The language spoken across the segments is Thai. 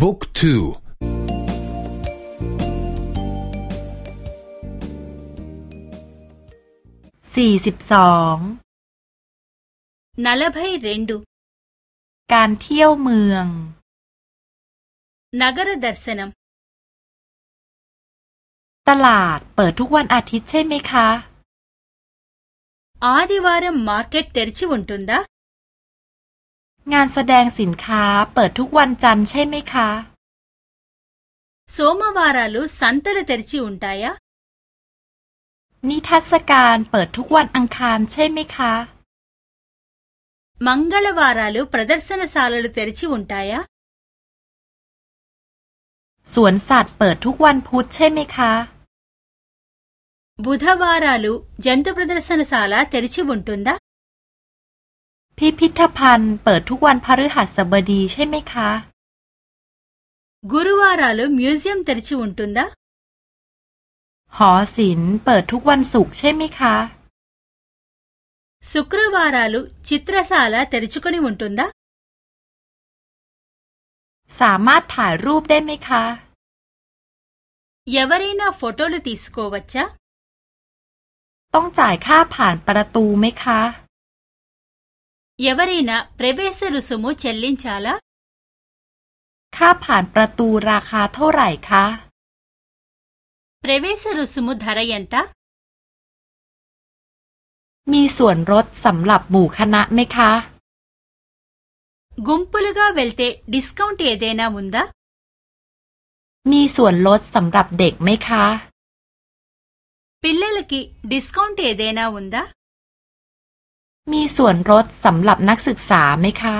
บุ๊กทูสี่สิบสองนลภัยเรนดูการเที่ยวเมืองนกรดร์สนมตลาดเปิดทุกวันอาทิตย์ใช่ไหมคะอาดิว งานแสดงสินค้าเปิดทุกวันจันทร์ใช่ไหมคะసోమవారాలు సంతలు తెరిచి ఉంటాయాนิทรรศการเปิดทุกวันอังคารใช่ไหมคะమంగళవారాలు ప్రదర్శనశాలలు తెరిచి ఉంటాయాสวนสัตว์เปิดทุกวันพุธใช่ไหมคะబుధవార พิพิธภัณฑ์เปิดทุกวันพฤหัสบดีใช่ไหมคะగురువారాలు మ్యూజియం తెరిచి ఉంటుందాหอศิลป์เปิดทุกวันศุกร์ใช่ไหมคะశుక్రవారాలు చిత్రశాల తెరుచుకుని ఉంటుందాสามารถถ่ายรูปได้ไหมคะఎవరైనా ఫోటోలు తీసుకోవచ్చాต้องจ่ายค่าผ่านประตูไหมคะ ఎవరైనా ప్రవేశ రుసుము చెల్లించాలాค่าผ่านประตูราคาเท่าไหร่คะప్రవేశ రుసుము ధర ఎంతมีส่วนลดสำหรับหมู่คณะไหมคะగుంపులుగా వెళితే డిస్కౌంట్ ఏదైనా ఉందాมีส่วนลดสำหรับเด็กไหมคะปิลเล มุนดามีส่วนลดสำหรับนักศึกษาไหมคะ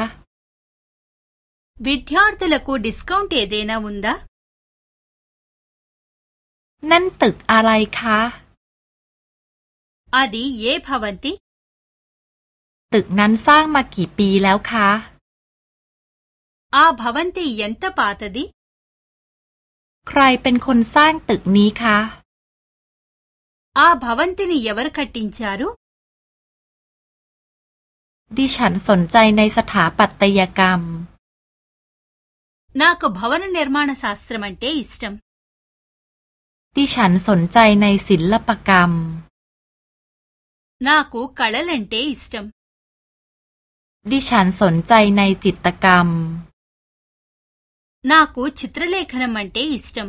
విద్యార్థులకు డిస్కౌంట్ ఏదైనా ఉందాนั่นตึกอะไรคะఅది ఏ భవంతిตึกนั้นสร้างมากี่ปีแล้วคะఆ భవంతి ఎంత పాతదిใครเป็นคนสร้างตึกนี้คะอาพา ดิฉันสนใจในสถาปัตยกรรม నాకు భవన నిర్మాణ శాస్త్రం అంటే ఇష్టం ดิฉันสนใจในศิลปกรรม నాకు కళలంటే ఇష్టం ดิฉันสนใจในจิตรกรรม నాకు చిత్రలేఖనం అంటే ఇష్టం